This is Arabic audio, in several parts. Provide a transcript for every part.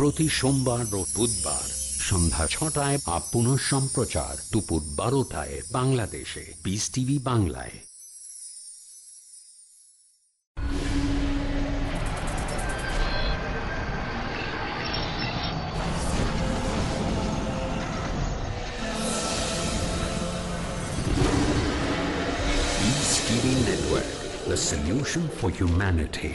প্রতি সোমবার ও বুধবার সন্ধ্যা ছটায় আপ পুনঃ সম্প্রচার দুপুর বারোটায় বাংলাদেশে পিস টিভি বাংলায় TV Network, the solution for humanity.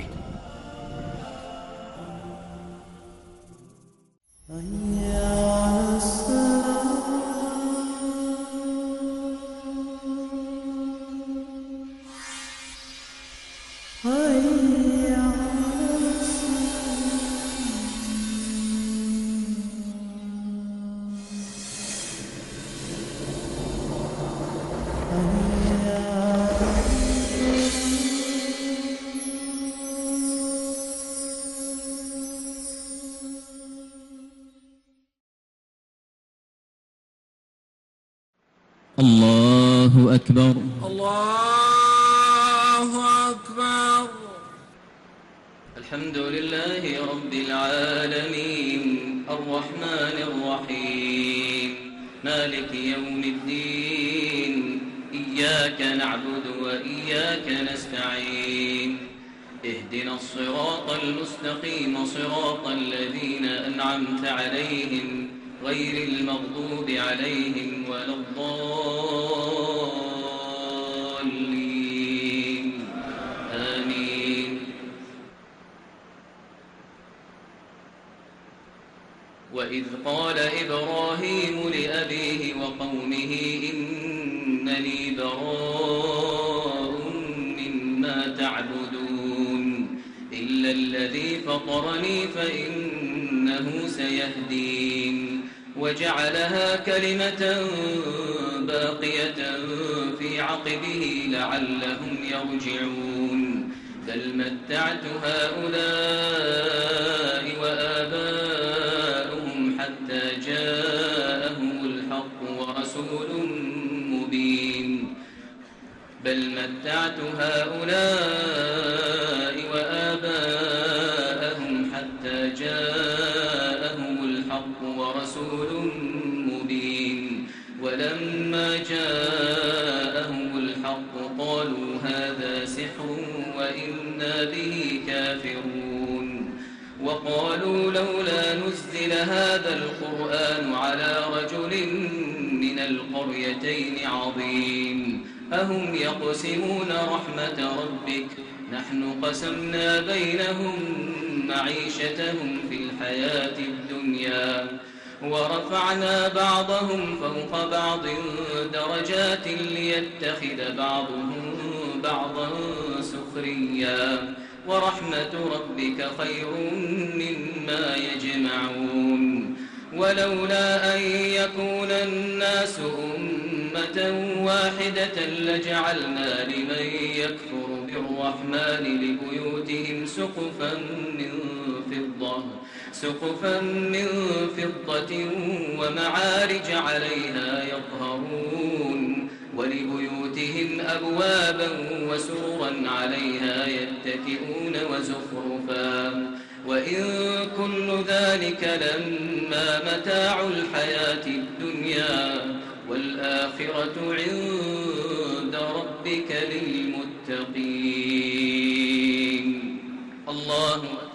نعبد وإياك نستعين. اهدنا الصراط المستقيم صراط الذين أنعمت عليهم غير المغضوب عليهم ولا الضالين. آمين. وإذ قال إبراهيم فطرني فإنه سيهدين. وجعلها كلمة باقية في عقبه لعلهم يرجعون. بل متعت هؤلاء وآباؤهم حتى جاءهم الحق ورسول مبين. بل متعت هؤلاء به كافرون. وقالوا لولا نزل هذا القرآن على رجل من القريتين عظيم. أهم يقسمون رحمة ربك؟ نحن قسمنا بينهم معيشتهم في الحياة الدنيا. ورفعنا بعضهم فوق بعض درجات ليتخذ بعضهم بعضا سخريا. ورحمة ربك خير مما يجمعون. ولولا أن يكون الناس أمة واحدة لجعلنا لمن يكفر بالرحمن لبيوتهم سقفا من فضة سقفا من فضة ومعارج عليها يظهرون. ولبيوتهم أبوابا وسررا عليها يتكئون وزخرفا. وإن كل ذلك لما متاع الحياة الدنيا والآخرة عند ربك للمتقين. الله الله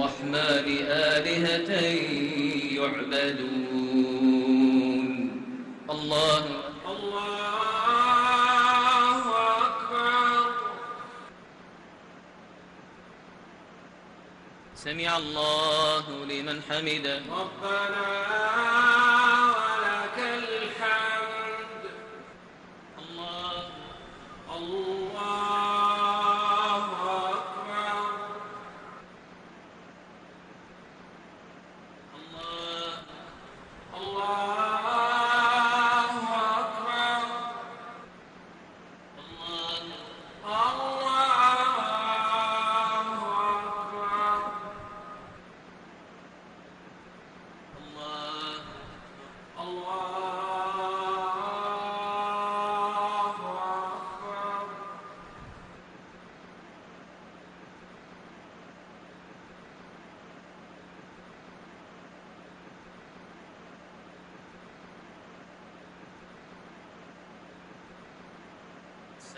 الرحمن آلهة يعبدون. الله سمع الله لمن حمده. ربنا ولك الحمد الله الله أكبر الله الله أكبر الله الله أكبر الله الله أكبر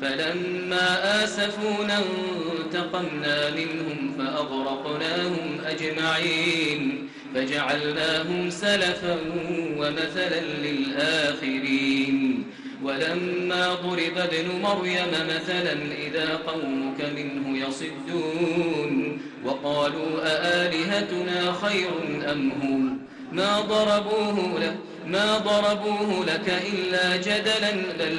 فلما آسفونا انتقمنا منهم فأغرقناهم أجمعين فجعلناهم سلفا ومثلا للآخرين ولما ضرب ابن مريم مثلا إذا قومك منه يصدون وقالوا أآلهتنا خير أم هو ما ضربوه لك ما ضربوه لك إلا جدلا بل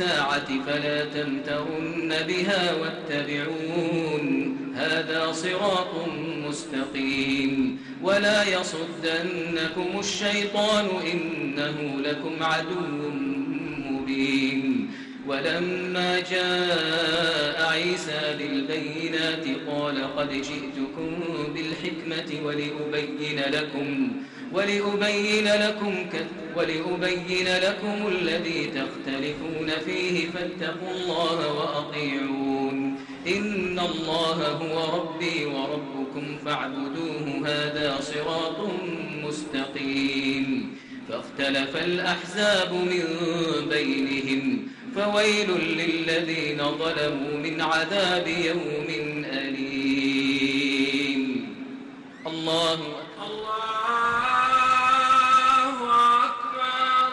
للساعة فلا تمترن بها واتبعون. هذا صراط مستقيم. ولا يصدنكم الشيطان إنه لكم عدو مبين. ولما جاء عيسى بالبينات قال قد جئتكم بالحكمة ولأبين لكم ولأبين لكم. ولأبين لكم الذي تختلفون فيه فاتقوا الله وأطيعون. إن الله هو ربي وربكم فاعبدوه هذا صراط مستقيم. فاختلف الأحزاب من بينهم فويل للذين ظلموا من عذاب يوم أليم. الله أكبر الله أكبر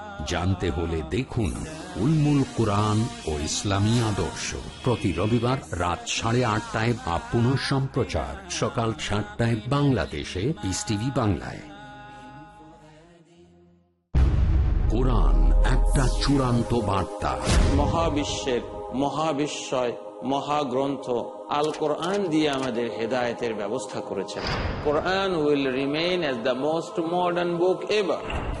জানতে হলে দেখুন উলমুল কোরআন ও ইসলামী আদর্শ। প্রতি রবিবার রাত সাড়ে আটটায় বা পুনঃ সম্প্রচার। সকাল সাতটায় বাংলাদেশে পিস টিভি বাংলায়। কোরআন একটা চূড়ান্ত বার্তা। মহাবিশ্বের, মহাবিশ্বয়, মহাগ্রন্থ আল কোরআন দিয়ে আমাদের হেদায়তের ব্যবস্থা করেছেন। Quran will remain as the most modern book ever.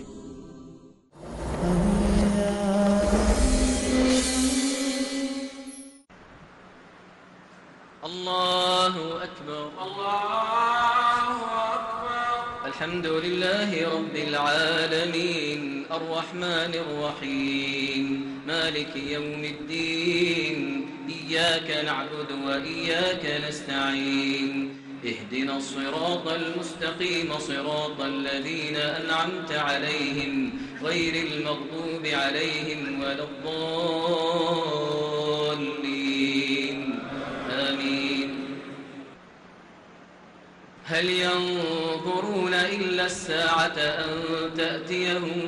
مالك يوم الدين. إياك نعبد وإياك نستعين. اهدنا الصراط المستقيم صراط الذين أنعمت عليهم غير المغضوب عليهم ولا الضالين. آمين. هل ينظرون إلا الساعة أن تأتيهم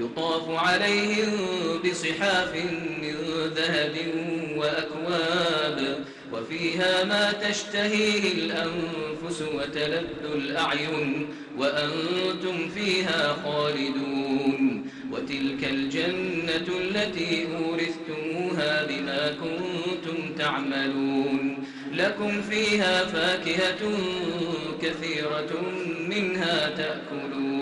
يطاف عليهم بصحاف من ذهب وأكواب وفيها ما تشتهيه الأنفس وتلذ الأعين وأنتم فيها خالدون. وتلك الجنة التي أورثتموها بما كنتم تعملون. لكم فيها فاكهة كثيرة منها تأكلون.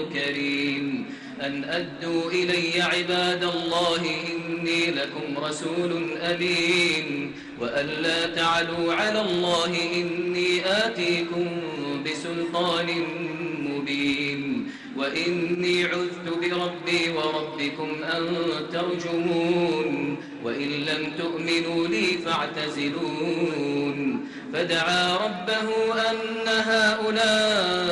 أن أدوا إلي عباد الله إني لكم رسول أمين وأن لا تعلوا على الله إني آتيكم بسلطان مبين وإني عذت بربي وربكم أن ترجمون وإن لم تؤمنوا لي فاعتزلون فدعا ربه أن هؤلاء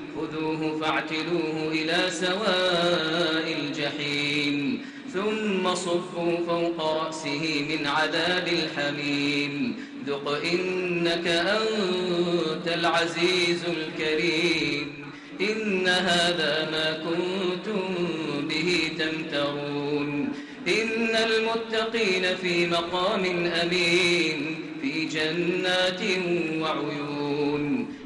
خذوه فاعتلوه إلى سواء الجحيم ثم صفوا فوق رأسه من عذاب الحميم. ذق إنك أنت العزيز الكريم إن هذا ما كنتم به تمترون. إن المتقين في مقام أمين في جنات وعيون.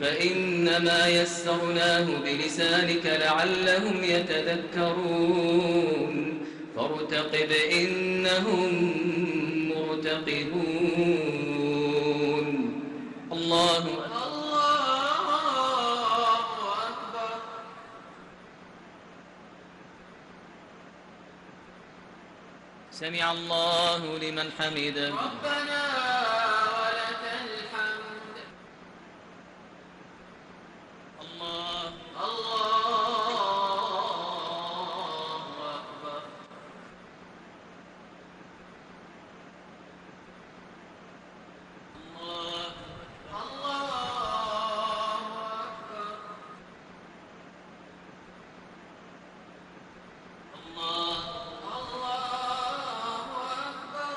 فإنما يسرناه بلسانك لعلهم يتذكرون. فارتقب إنهم مرتقبون. الله سمع الله لمن حمده. ربنا ولك الحمد الله الله أكبر الله الله أكبر الله الله أكبر